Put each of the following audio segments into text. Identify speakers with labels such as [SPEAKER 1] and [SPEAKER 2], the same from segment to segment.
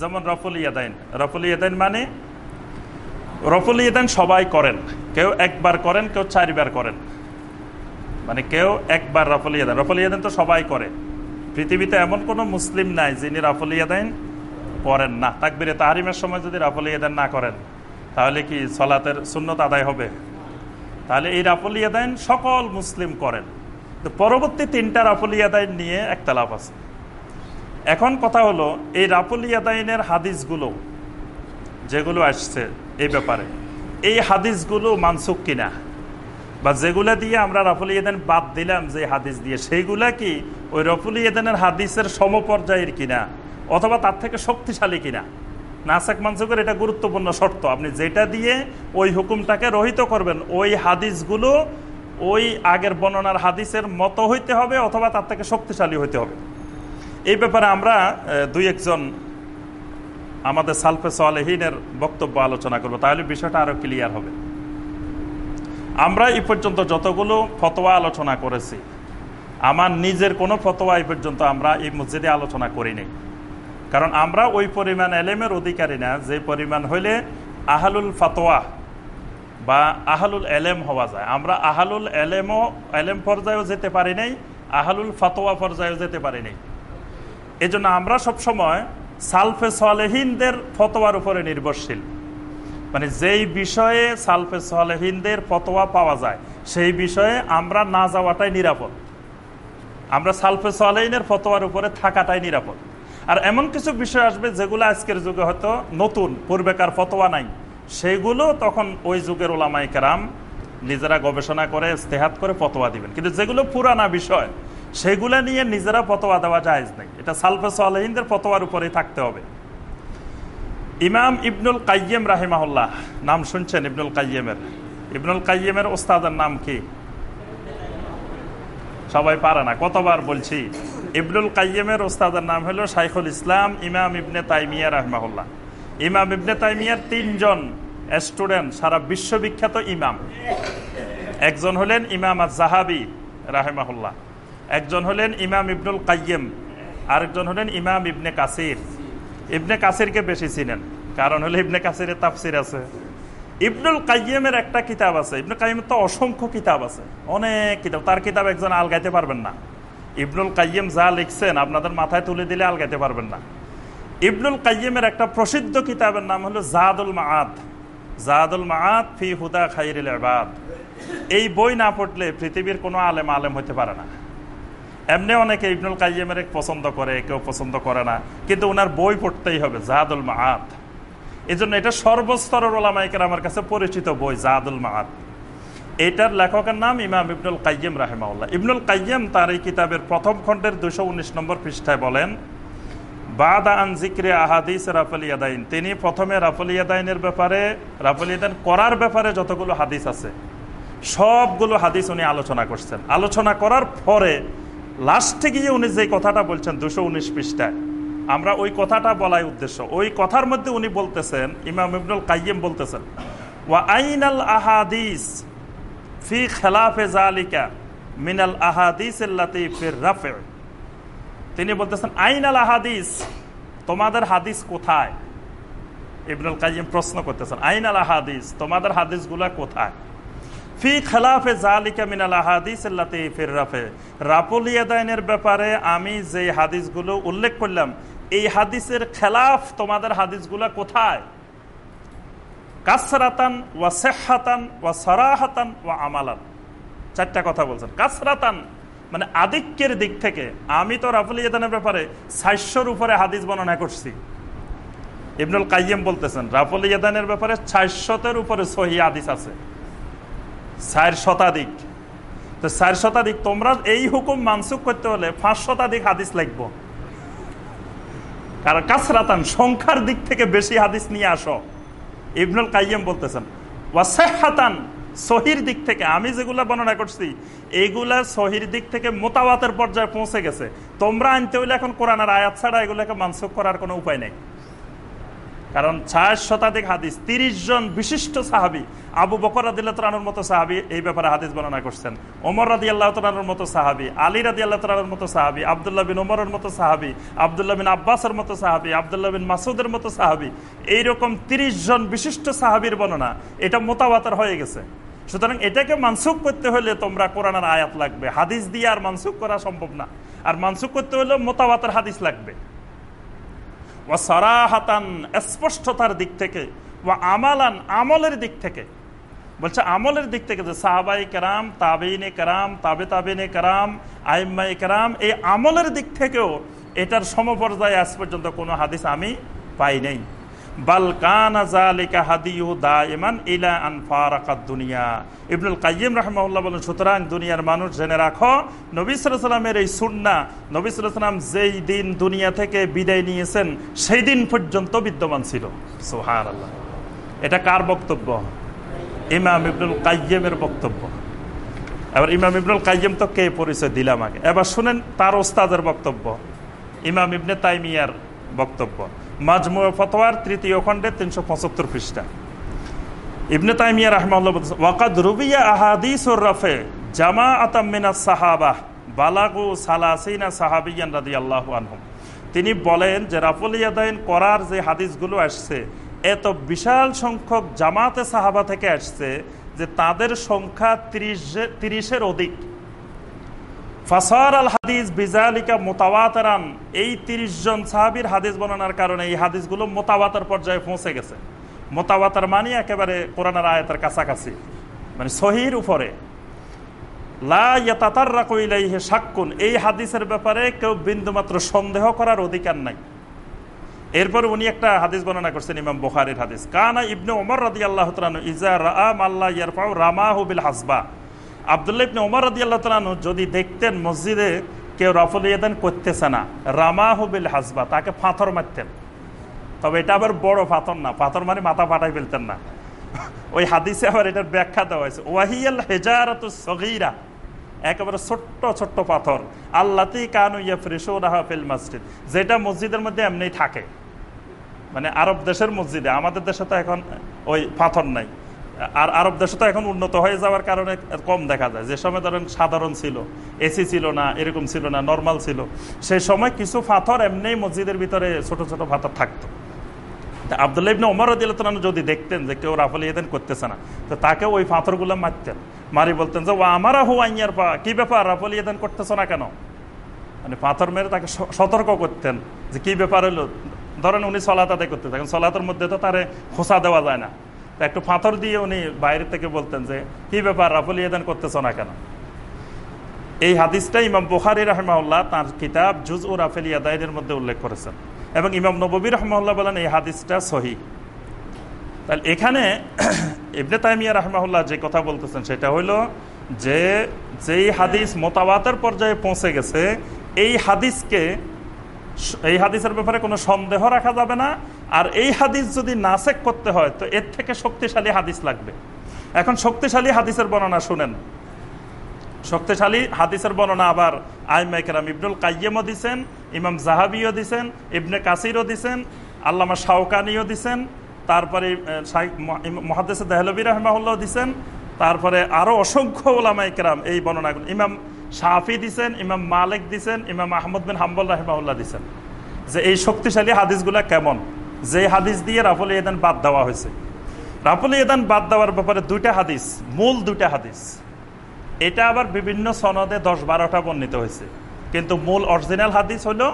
[SPEAKER 1] যেমন রফুল ইয়াদাইন। রফুল ইয়াদাইন। মানে? রফুল ইয়াদাইন সবাই করেন। কেউ একবার করেন, কেউ করেন। মানে কেউ একবার ইয়াদাইন। রফুল ইয়াদাইন তো সবাই করে। পৃথিবীতে এমন কোনো মুসলিম নাই যিনি রাফুল ইয়াদাইন করেন না। তাকবিরে তাহারিমের সময় যদি রাফুল ইয়াদাইন না করেন, তাহলে কি সলাতের শূন্যত আদায় হবে? তাহলে এই রাফুল ইয়াদাইন সকল মুসলিম করেন। তো পরবর্তী তিনটা রাফুল ইয়াদাইন নিয়ে একটা লাভ আছে। এখন কথা হলো, এই রাফুল ইয়াদাইনের হাদিসগুলো, যেগুলো আসছে এই ব্যাপারে, এই হাদিসগুলো মানসুক কিনা? বা যেগুলো দিয়ে আমরা রাফুল ইয়াদান বাদ দিলাম যে হাদিস দিয়ে, সেইগুলা কি ওই রফুল ইয়াদানের হাদিসের সমপর্যায়ের কিনা? অথবা তার থেকে শক্তিশালী কিনা? নাসাক মানসুকের এটা গুরুত্বপূর্ণ শর্ত, আপনি যেটা দিয়ে ওই হুকুমটাকে রহিত করবেন, ওই হাদিসগুলো ওই আগের বর্ণনার হাদিসের মতো হইতে হবে অথবা তার থেকে শক্তিশালী হইতে হবে। এই ব্যাপারে আমরা দুই একজন আমাদের সালফে সালেহিনের বক্তব্য আলোচনা করব। তাহলে বিষয়টা আরও ক্লিয়ার হবে। আমরা এই পর্যন্ত যতগুলো ফতোয়া আলোচনা করেছি, আমার নিজের কোনো ফতোয়া এই পর্যন্ত আমরা এই মসজিদে আলোচনা করিনি। কারণ আমরা ওই পরিমাণ এলেমের অধিকারী না, যে পরিমাণ হইলে আহালুল ফতোয়া বা আহালুল এলেম হওয়া যায়। আমরা আহালুল এলেমও, এলেম পর্যায়েও যেতে পারি নাই, আহালুল ফতোয়া পর্যায়েও যেতে পারি নাই। এই জন্য আমরা সবসময় সালফে সালেহিনদের ফতোয়ার উপরে নির্ভরশীল। মানে যেই বিষয়ে সালফে সালেহিনদের ফতোয়া পাওয়া যায়, সেই বিষয়ে আমরা না যাওয়াটাই নিরাপদ। আমরা সালফে সালেহিনের ফতোয়ার উপরে থাকাটাই নিরাপদ। আর এমন কিছু বিষয় আসবে যেগুলো আজকের যুগে হয়তো নতুন, পূর্বেকার ফতোয়া নাই। সেইগুলো তখন ওই যুগের ওলামাই নিজেরা গবেষণা করে, ইস্তেহাত করে ফতোয়া দিবেন। কিন্তু যেগুলো পুরানা বিষয় সেগুলা নিয়ে নিজেরা ফতোয়া দেওয়া যায় নাই। এটা সালফে সালেহিনদের ফতোয়ার উপরেই থাকতে হবে। ইমাম ইবনুল কাইয়েম রাহিমাহুল্লাহ, নাম শুনছেন ইবনুল কাইয়েমের ইবনুল কাইয়েমের ওস্তাদের নাম কি? সবাই পারে না, কতবার বলছি? ইবনুল কাইয়েমের ওস্তাদের নাম হলো শাইখুল ইসলাম ইমাম ইবনে তাইমিয়া রাহমাহুল্লাহ। ইমাম ইবনে তাইমিয়ার তিনজন স্টুডেন্ট, সারা বিশ্ববিখ্যাত ইমাম। একজন হলেন ইমাম আজ জাহাবি রাহেমাহুল্লাহ। একজন হলেন ইমাম ইবনুল কাইয়েম আরেকজন হলেন ইমাম ইবনে কাসির। ইবনে কাসিরকে বেশি চিনেন, কারণ হলে ইবনে কাসিরের তাফসির আছে। ইবনুল কাইয়েমের একটা কিতাব আছে ইবনে কাইমের তো অসংখ্য কিতাব আছে, অনেক কিতাব, তার কিতাব একজন আলগাইতে পারবেন না। ইবনুল কাইয়েম যা লিখছেন আপনাদের মাথায় তুলে দিলে আলগাইতে পারবেন না। ইবনুল কাইয়েমের একটা প্রসিদ্ধ কিতাবের নাম হলো জাহাদুল মাআদ। জাহাদুল মাআদ ফি হুদা খাইরিল ইবাদ। এই বই না পড়লে পৃথিবীর কোনো আলেম আলেম হতে পারে না। এমনি অনেকে ইবনুল কাইয়েমের পছন্দ করে কেউ পছন্দ করে না। কিন্তু ওনার বই পড়তেই হবে জাহাদুল মাহাত এই জন্য এটা সর্বস্তরের ওলামাইকের আমার কাছে পরিচিত বই জাহাদুল মাহাত এটার লেখকের নাম ইমাম ইবনুল কাইয়েম রাহেমাউল্লাহ ইবনুল কাইয়েম তার এই কিতাবের প্রথম খণ্ডের দুশো উনিশ নম্বর পৃষ্ঠায় বলেন, বাদা আন জিক্রে আহাদিস রাফল ইয়াদাইন। তিনি প্রথমে রাফল ইয়াদাইনের ব্যাপারে, রাফল ইয়াদাইন করার ব্যাপারে যতগুলো হাদিস আছে, সবগুলো হাদিস উনি আলোচনা করছেন। আলোচনা করার পরে লাস্টে গিয়ে উনি যে কথাটা বলছেন দুশো উনিশ পৃষ্ঠায় আমরা ওই কথাটা বলাই উদ্দেশ্য। ওই কথার মধ্যে উনি বলতেছেন, ইমাম ইবনুল কাইম বলতেছেন, ওয়া আইনাল আহাদিস ফি খেলাফে জালিকা মিনাল আহাদিস রাফে। তিনি বলতেছেন, আইনাল আহাদিস, তোমাদের হাদিস কোথায়? ইবনুল কাইম প্রশ্ন করতেছেন, আইনাল আহাদিস, তোমাদের হাদিসগুলা কোথায়? ফি খেলাফে জালিকা মিনাল হাদিস ফির রাফে। রাপুল ইয়াদাইনের ব্যাপারে আমি যে হাদিসগুলো উল্লেখ করলাম, এই হাদিসের খেলাফ তোমাদের হাদিসগুলো কোথায়? কাসরাতান ওয়া সেহাতান ওয়া সরাহাতান ওয়া আমালান। চারটা কথা বলছেন। কাসরাতান মানে আধিক্যের দিক থেকে। আমি তো রাফুল ইয়াদানের ব্যাপারে সাতশোর উপরে হাদিস বর্ণনা করছি। ইবনুল কাইম বলতেছেন, রাফুল ইয়াদানের ব্যাপারে চারশতের উপরে সহি হাদিস আছে। চার শতাধিক। তো চার শতাধিক, তোমরা এই হুকুম মানসুক করতে হলে পাঁচ শতাধিক হাদিস লাগবো। কারণ কাসরাতান, সংখ্যার দিক থেকে বেশি হাদিস নিয়ে আসো। ইবনুল কাইম বলতেছেন ওয়াসাহাতান সহির দিক থেকে। আমি যেগুলা বর্ণনা করছি এইগুলা সহির দিক থেকে মোতাবাতের পর্যায়ে পৌঁছে গেছে। তোমরা আনতে হইলে এখন কোরআনের আয়াত ছাড়া এগুলাকে মানসুক করার কোনো উপায় নেই। কারণ ছয় শতাধিক হাদিস, তিরিশ জন বিশিষ্ট সাহাবি, আবু বকর রাদিল্লাহর মতো সাহাবি এই ব্যাপারে হাদিস বর্ণনা করছেন। ওমর রাদি আল্লাহ তালানোর মতো সাহাবি, আলী রাদি আল্লাহ তালানোর মতো সাহাবি, আবদুল্লাহ বিন ওমরের মতো সাহাবি, আবদুল্লাহ বিন আব্বাসের মতো সাহাবি, আবদুল্লাহ বিন মাসুদের মতো সাহাবি, এইরকম তিরিশ জন বিশিষ্ট সাহাবির বর্ণনা, এটা মোতাবাতার হয়ে গেছে। সুতরাং এটাকে মানসুক করতে হলে তোমরা কোরআনের আয়াত লাগবে। হাদিস দিয়ে আর মানসুক করা সম্ভব না। আর মানসুক করতে হলে মোতাবাতার হাদিস লাগবে। ও স্পষ্টতার দিক থেকে ও আমালান, আমলের দিক থেকে। বলছে আমলের দিক থেকে যে সাহাবাই কেরাম, তাবেইনে কেরাম, তাবে তাবেনে কেরাম আইম্মাই কেরাম, এই আমলের দিক থেকেও এটার সমপর্যায়ে আজ পর্যন্ত কোনো হাদিস আমি পাই নাই। ইবনুল কাইম রহমাউল্লাহ বলেন, সুতরাং দুনিয়ার মানুষ এই সুন্না যেই দিন দুনিয়া থেকে বিদায় নিয়েছেন, সেই দিন পর্যন্ত বিদ্যমান ছিল। সোহার এটা কার বক্তব্য? ইমাম ইবনুল কাইমের বক্তব্য। এবার ইমাম ইবনুল কাইম তো কে পরিচয় দিলাম আগে? এবার শুনেন তার ওস্তাদের বক্তব্য। ইমাম ইবনে তাইমিয়ার বক্তব্য। মাজমু ফতোয়ার তৃতীয় খণ্ডে তিনশো পঁচাত্তর পৃষ্ঠা। ইবনে তাইমিয়া রহমাল্লাহ ওয়াকাদ রুবিয়া আহাদিস রফে জামা আতামিনা সাহাবাহ বালাগু সালাসিনা সাহাবিয়ান রাদি আল্লাহ আনহুম। তিনি বলেন যে রাফুলিয়াদাইন করার যে হাদিসগুলো আসছে, এত বিশাল সংখ্যক জামাতে সাহাবা থেকে আসছে যে তাদের সংখ্যা তিরিশ, তিরিশের অধিক। ফাসার আল হাদিস বিজালিকা মোতাবাতারান এই তিরিশ জন সাহাবির হাদিস বর্ণনার কারণে এই হাদিসগুলো মোতাবাতার পর্যায়ে পৌঁছে গেছে। মোতাবাতার মানে একেবারে কোরআনার আয়তের কাছাকাছি মানে সহির উপরে। সাক্ষুন এই হাদিসের ব্যাপারে কেউ বিন্দুমাত্র সন্দেহ করার অধিকার নাই। এরপর উনি একটা হাদিস বর্ণনা করছেন, ইমাম বুখারির হাদিস। কানা ইবনে ওমর রাদি আল্লাহ ইজা রাম আল্লাহ ইয়ারফাউ রামাহু বিল হাসবা। আবদুল্লাহ ইবনে ওমর রাদি আল্লাহ তালানু যদি দেখতেন মসজিদে কেউ রফল ইয়াদান করতেছে না। রামাহু বিল হাসবা, তাকে পাথর মারতেন। তবে এটা আবার বড় পাথর না, পাথর মানে মাথা ফাটাই ফেলতেন না। ওই হাদিসে আবার এটার ব্যাখ্যা দেওয়া হয়েছে, ওয়াহিয়াল হেজারত সগিরা, একেবারে ছোট্ট ছোট্ট পাথর। আল্লাতেই কানু ইয়া ফ্রেশো রাহা ফিল মসজিদ, যেটা মসজিদের মধ্যে এমনি থাকে। মানে আরব দেশের মসজিদে, আমাদের দেশে তো এখন ওই পাথর নাই। আর আরব দেশে তো এখন উন্নত হয়ে যাওয়ার কারণে কম দেখা যায়। যে সময় ধরেন সাধারণ ছিল, এসি ছিল না, এরকম ছিল না, নর্মাল ছিল সেই সময় কিছু পাথর এমনি মসজিদের ভিতরে ছোট ছোট পাথর থাকতো। আবদুল্লাহ ইবনে ওমর রদিল্লাহ যদি দেখতেন যে কেউ রাফল ইয়েদেন করতেছে না, তো তাকে ওই পাথরগুলো মারতেন। মারি বলতেন যে ও আমারা হু আইয়ার পা কি ব্যাপার রাফল ইয়েদেন করতেছ না কেন? মানে পাথর মেরে তাকে সতর্ক করতেন যে, কি ব্যাপার হলো? ধরেন উনি সলাত আদায় করতে থাকেন, সলাতের মধ্যে তো তারে খোসা দেওয়া যায় না। তো একটু পাথর দিয়ে উনি বাইরে থেকে বলতেন যে, কি ব্যাপার, রাফল ইয়েদেন করতেছ না কেন? এই হাদিসটা ইমাম বুখারি রহমাউল্লাহ তার কিতাব জুজ ও রাফেল ইয়াদাইনের মধ্যে উল্লেখ করেছেন। এবং ইমাম নবী রহমাল্লাহ বলেন এই হাদিসটা সহি। তাহলে এখানে ইবনে তাইমিয়া রহমাউল্লাহ যে কথা বলতেছেন সেটা হইল যে, যেই হাদিস মোতাবাতের পর্যায়ে পৌঁছে গেছে, এই হাদিসকে এই হাদিসের ব্যাপারে কোনো সন্দেহ রাখা যাবে না। আর এই হাদিস যদি নাসেক করতে হয়, তো এর থেকে শক্তিশালী হাদিস লাগবে। এখন শক্তিশালী হাদিসের বর্ণনা শুনেন। শক্তিশালী হাদিসের বর্ণনা আবার আইমাইকেরাম ইবনুল কাইয়েমও দিছেন, ইমাম জাহাবিও দিছেন, ইবনে কাসিরও দিছেন, আল্লামা শাওকানিও দিছেন, তারপরে মহাদেশ দেহলবী রহমাউল্লাহ দিছেন, তারপরে আরও অসংখ্য ওলামাইকেরাম এই বর্ণনাগুলো। ইমাম শাহি দিছেন, ইমাম মালিক দিছেন, ইমাম আহমদ বিন হাম্বল রহমাউল্লাহ দিছেন। যে এই শক্তিশালী হাদিসগুলা কেমন? যে হাদিস দিয়ে রাফুল ইয়েদান বাদ দেওয়া হয়েছে। রাফুল ইয়েদান বাদ দেওয়ার ব্যাপারে দুইটা হাদিস, মূল দুইটা হাদিস। এটা আবার বিভিন্ন সনদে দশ বারোটা বর্ণিত হয়েছে। কিন্তু মূল অরিজিনাল হাদিস হলো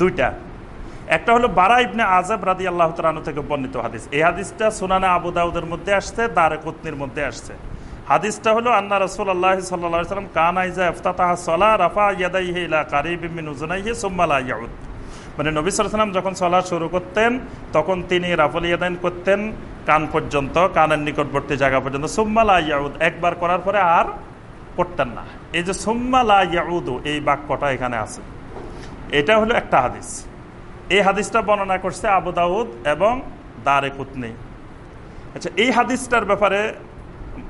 [SPEAKER 1] দুইটা। একটা হলো বারা ইবনে আজব রাদি আল্লাহ তালু থেকে বর্ণিত হাদিস। এই হাদিসটা সুনানা আবু দাউদের মধ্যে আসছে, দারে কুতনির মধ্যে আসছে। হাদিসটা হলো আন্না রসুল আল্লাহ সাল্লাহ সাল্লাম কান আইজা ইফতাহ সলা রাফা ইয়াদাইহে ইলা কারিবিমিন উজনাইহে সুম্মালা ইয়াউদ। মানে নবী সাল্লাম যখন সলা শুরু করতেন, তখন তিনি রাফল ইয়াদাইন করতেন, কান পর্যন্ত, কানের নিকটবর্তী জায়গা পর্যন্ত। সুম্মালা ইয়াউদ, একবার করার পরে আর করতেন না। এই যে সুম্মালা ইয়াউদু, এই বাক্যটা এখানে আছে। এটা হলো একটা হাদিস। এই হাদিসটা বর্ণনা করছে আবু দাউদ এবং দারে কুতনি। আচ্ছা এই হাদিসটার ব্যাপারে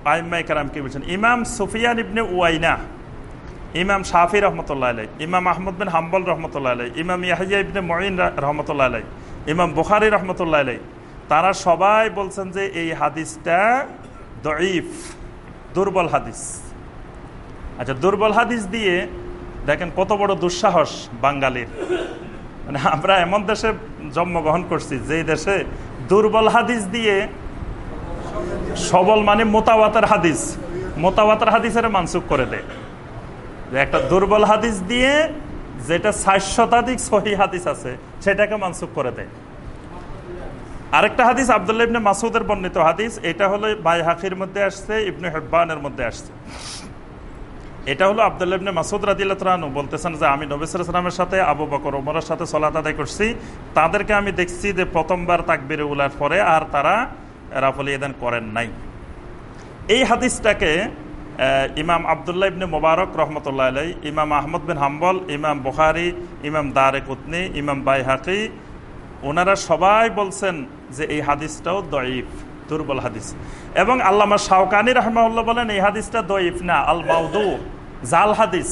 [SPEAKER 1] আইমাই কারাম কি বলছেন? ইমাম সুফিয়ান ইবনে ওয়াইনা ইমাম শাফি রহমতুল্লাহ আলাই ইমাম আহমদ বিন হাম্বল রহমতুল্লাহ আলাই ইমাম ইয়াহিয়া ইবনে মঈন রহমতুল্লাহ আলাই ইমাম বুখারি রহমতুল্লাহ আলাই তারা সবাই বলছেন যে এই হাদিসটা দঈফ, দুর্বল হাদিস। আচ্ছা দুর্বল হাদিস দিয়ে দেখেন কত বড় দুঃসাহস বাঙালির। মানে আমরা এমন দেশে জন্মগ্রহণ করছি যে দেশে দুর্বল হাদিস দিয়ে সবল মানে মোতাবাতের হাদিস মোতাবাতের হাদিসের মানসুক করে দেয়। একটা দুর্বল হাদিস দিয়ে যেটা ষাট শতাধিক সহি হাদিস আছে, সেটাকে মানসুখ করে দেয়। আরেকটা হাদিস আবদুল্লাহ ইবনে মাসুদের বর্ণিত হাদিস, এটা হলো বাই হাকির মধ্যে আসছে, ইবনে হেব্বানের মধ্যে আসছে। এটা হলো আবদুল্লাহ ইবনে মাসুদ রাদিল্লাহু বলতেছেন যে, আমি নবিসামের সাথে, আবু বকর ওমরের সাথে সলাত আদায় করছি। তাদেরকে আমি দেখছি যে প্রথমবার তাকবিরে উলার পরে আর তারা রাফল ইদান করেন নাই। এই হাদিসটাকে ইমাম আবদুল্লাহ ইবনে মোবারক রহমতুল্লাহ আলাই ইমাম আহমদ বিন হাম্বল, ইমাম বুখারি, ইমাম দারে কুতনি, ইমাম বাই হাকি ওনারা সবাই বলছেন যে এই হাদিসটাও দয়ীফ দুর্বল হাদিস। এবং আল্লামা শাওকানি রহমাউল্লাহ বলেন, এই হাদিসটা দয়ীফ না আল মাউদু জাল হাদিস।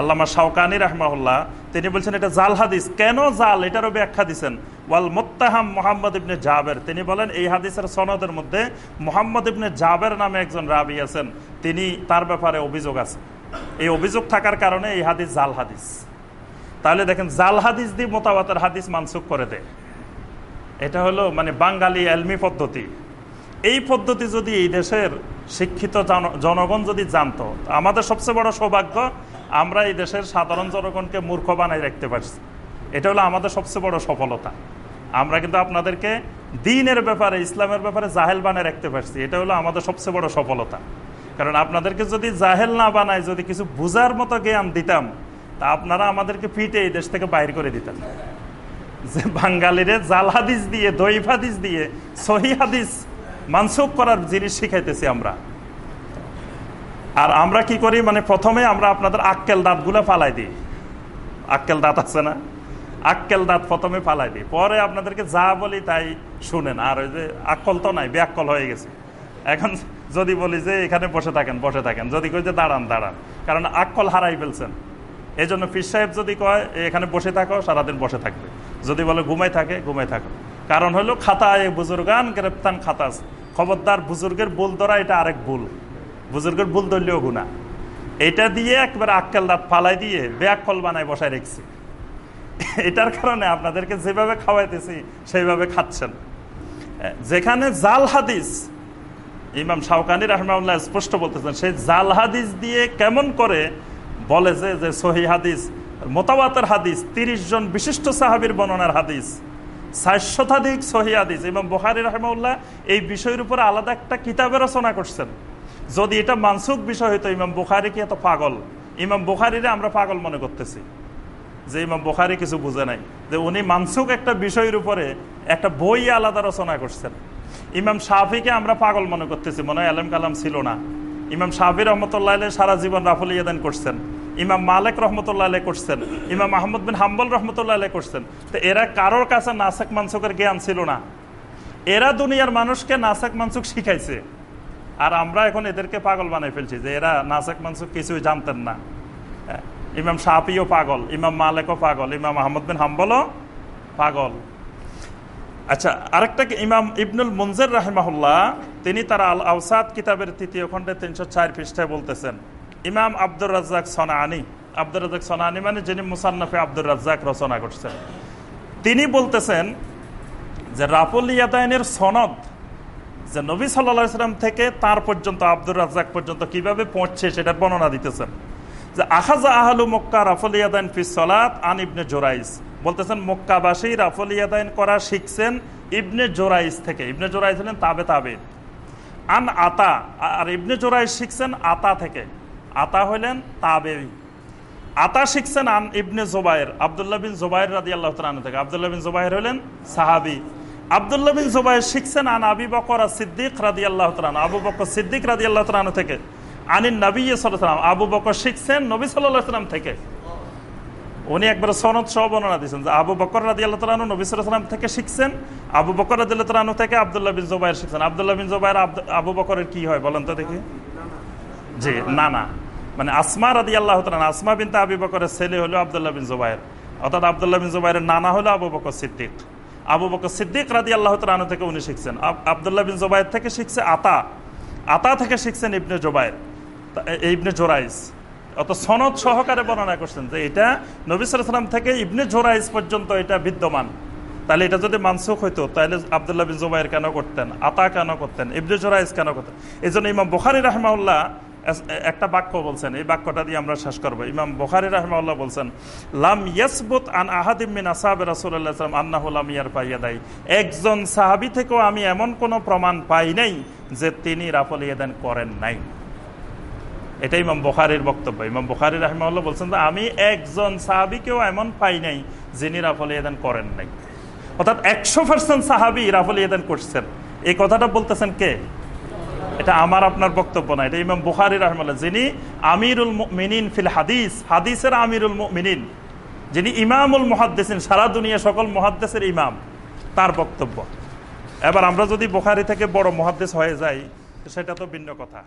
[SPEAKER 1] আল্লামা শাওকানি রহমাউল্লাহ তিনি বলছেন এটা জাল হাদিস। কেন জাল? এটারও ব্যাখ্যা দিচ্ছেন ওয়াল মোত্তাহাম মোহাম্মদ ইবনে জাবের। তিনি বলেন, এই হাদিসের সনদের মধ্যে মোহাম্মদ ইবনে জাবের নামে একজন রাবি আছেন। তিনি তার ব্যাপারে অভিযোগ আছে। এই অভিযোগ থাকার কারণে এই হাদিস জাল হাদিস। তাহলে দেখেন, জাল হাদিস দিয়ে মোতাবাতের হাদিস মানসুক করে দেয় এটা হলো মানে বাঙালি এলমি পদ্ধতি। এই পদ্ধতি যদি এই দেশের শিক্ষিত জনগণ যদি জানতো, আমাদের সবচেয়ে বড় সৌভাগ্য, আমরা এই দেশের সাধারণ জনগণকে মূর্খ বানাই রাখতে পারছি। এটা হলো আমাদের সবচেয়ে বড় সফলতা। আমরা কিন্তু আপনাদেরকে দিনের ব্যাপারে, ইসলামের ব্যাপারে জাহেল বানায় রাখতে পারছি। এটা হলো আমাদের সবচেয়ে বড় সফলতা। কারণ আপনাদেরকে যদি জাহেল না বানায়, যদি কিছু বুঝার মতো জ্ঞান দিতাম, তা আপনারা আমাদেরকে পিটে এই দেশ থেকে বাইর করে দিতেন। যে বাঙালিরে জাল হাদিস দিয়ে হাদিস দিয়ে, সহি হাদিস করার জিনিস শিখাইতেছি আমরা। আর আমরা কি করি? মানে প্রথমে আমরা আপনাদের আক্কেল দাঁতগুলো ফালাই দিই। আক্কেল দাঁত আছে না? আক্কেল দাঁত প্রথমে ফালাই দিই। পরে আপনাদেরকে যা বলি তাই শুনেন। আর ওই যে আক্কল তো নাই ব্যাকল হয়ে গেছে। এখন যদি বলি যে এখানে বসে থাকেন বসে থাকেন। যদি কই যে দাঁড়ান দাঁড়ান। কারণ আক্কল হারাই ফেলছেন। এই জন্য ফির সাহেব যদি কয় এখানে বসে থাকো, সারাদিন বসে থাকবে। যদি বলে ঘুমাই থাকে ঘুমাই থাকো। কারণ হলো খাতা এ বুজুর্গান, গ্রেপ্তান খাতাস। খবরদার বুজুর্গের ভুল ধরা, এটা আরেক ভুল। বুজুর্গের ভুল ধরলেও গুণা এটা দিয়ে একবার আক্কেল দাঁত ফালাই দিয়ে ব্যাকল বানায় বসায় রেখছি। এটার কারণে আপনাদেরকে যেভাবে খাওয়াইতেছি, সেইভাবে খাচ্ছেন। যেখানে জাল হাদিস, ইমাম শাহকানি রহমাউল্লাহ স্পষ্ট বলতেছেন সেই জাল হাদিস দিয়ে কেমন করে বলে যে যে সহি হাদিস মোতাবাতের হাদিস, তিরিশ জন বিশিষ্ট সাহাবির বর্ণনার হাদিস, ষাট শতাধিক সহি হাদিস। ইমাম বহারি রহমাউল্লাহ এই বিষয়ের উপরে আলাদা একটা কিতাবের রচনা করছেন। যদি এটা মানসুক বিষয় হইতো, ইমাম বুখারি কি এত পাগল? ইমাম বুখারিরে আমরা পাগল মনে করতেছি। যে ইমাম বোখারি কিছু বুঝে নাই, যে উনি মানসুক একটা বিষয়ের উপরে একটা বই আলাদা রচনা করছেন। ইমাম শাহিকে আমরা পাগল মনে করতেছি, মনে হয় আলম কালাম ছিল না। ইমাম শাহি রহমতুল্লাহ সারা জীবন রাফুল ইয়াদান করছেন। ইমাম মালেক রহমতুল্লাহ করছেন। ইমাম আহমদ বিন হাম্বল রহমতুল্লাহ করছেন। তো এরা কারোর কাছে নাসেক মানসুকের জ্ঞান ছিল না। এরা দুনিয়ার মানুষকে নাসাক মানসুক শিখাইছে। আর আমরা এখন এদেরকে পাগল বানাই ফেলছি, যে এরা নাসেক মানসুক কিছুই জানতেন না। ইমাম শাহিও পাগল, ইমাম মালেকও পাগল, ইমাম আহমদ বিন হাম্বলও পাগল। আচ্ছা আরেকটা ইমাম ইবনুল মঞ্জের রাহেমাহুল্লাহ, তিনি তার আল আউসাদ কিতাবের তৃতীয় খণ্ডে তিনশো চার পৃষ্ঠায় বলতেছেন, ইমাম আব্দুর রাজ্জাক সনানি, আব্দুর রাজ্জাক সনানি মানে যিনি মুসান্নফে আব্দুর রাজ্জাক রচনা করছেন, তিনি বলতেছেন যে রাফুল ইয়াদায়নের সনদ যে নবী সাল্লাম থেকে তার পর্যন্ত, আব্দুর রাজ্জাক পর্যন্ত কীভাবে পৌঁছছে সেটার বর্ণনা দিতেছেন। আহাজা আহলু মক্কা রাফুল ইয়াদাইন সলাত আন ইবনে জোরাইস বলতেছেন মক্কাবাসী রাফল ইয়াদাইন করা শিখছেন ইবনে জোরাইস থেকে। ইবনে জোরাইস হলেন তাবে তাবে আন আতা, আর ইবনে জোরাইস শিখছেন আতা থেকে। আতা হলেন তাবে আতা শিখছেন আন ইবনে জোবায়ের আবদুল্লাহ বিন জোবায়ের রাদি আল্লাহ তালু থেকে। আবদুল্লাহ বিন জোবায়ের হলেন সাহাবি। আবদুল্লাহ বিন জোবায়ের শিখছেন আন আবি বকর সিদ্দিক রাদি আল্লাহ তালান আবু বকর সিদ্দিক রাদি আল্লাহ তালু থেকে। আনিন নবী সাল্লাম, আবু বকর শিখছেন নবী সাল্লাম থেকে। উনি একবার সনদ সহ বর্ণনা দিচ্ছেন যে আবু বকর রাজি আল্লাহ তালু নবী সাল্লাম থেকে শিখছেন, আবু বকর রাজি আল্লাহ তালু থেকে আবদুল্লাহ বিন জোবাইর শিখছেন। আবদুল্লাহ বিন জোবাইর আবু বকরের কি হয় বলেন তো দেখি? জি না না মানে আসমা রাদি আল্লাহ আসমা বিন আবি বকরের ছেলে হলো আবদুল্লাহ বিন জোবাইর। অর্থাৎ আবদুল্লাহ বিন জুবাইরের নানা হলো আবু বকর সিদ্দিক। আবু বকর সিদ্দিক রাদি আল্লাহ তালু থেকে উনি শিখছেন। আব- আবদুল্লাহ বিন জুবাইর থেকে শিখছে আতা। আতা থেকে শিখছেন ইবনে জোবাইর। ইবনে জোরাইস অত সনদ সহকারে বর্ণনা করছেন যে এটা নবী সালাম থেকে ইবনে জোরাইস পর্যন্ত এটা বিদ্যমান। তাহলে এটা যদি মানসুখ হইতো, তাহলে আবদুল্লাহ বিন জুবাইর কেন করতেন? আতা কেন করতেন? ইবনে জোরাইস কেন করতেন? এই জন্য ইমাম বুখারি রাহমাউল্লাহ একটা বাক্য বলছেন, এই বাক্যটা দিয়ে আমরা শেষ করব। ইমাম বুখারি রাহমাউল্লাহ বলছেন, লাম ইয়াসবুত আন আহাদিম মিন আসহাব রাসূলুল্লাহ সাল্লাম আন্নাহু লাম দেয় একজন সাহাবি থেকেও আমি এমন কোনো প্রমাণ পাই নাই যে তিনি রাফল ইয়াদান করেন নাই। এটা ইমাম বুখারির বক্তব্য। ইমাম বুখারি রাহমাউল্লাহ বলছেন যে, আমি একজন সাহাবিকেও এমন পাই নাই যিনি রাফল ইয়াদান করেন নাই। অর্থাৎ একশো পার্সেন্ট সাহাবি রাফল ইয়াদান করছেন। এই কথাটা বলতেছেন কে? এটা আমার, আপনার বক্তব্য না, এটা ইমাম বুখারি রহমাল্লাহ যিনি আমিরুল মিনিন ফিল হাদিস, হাদিসের আমিরুল মিনিন যিনি ইমামুল মহাদ্দেসিন, সারা দুনিয়া সকল মহাদ্দেসের ইমাম, তার বক্তব্য। এবার আমরা যদি বুখারি থেকে বড় মহাদ্দেশ হয়ে যাই, সেটা তো ভিন্ন কথা।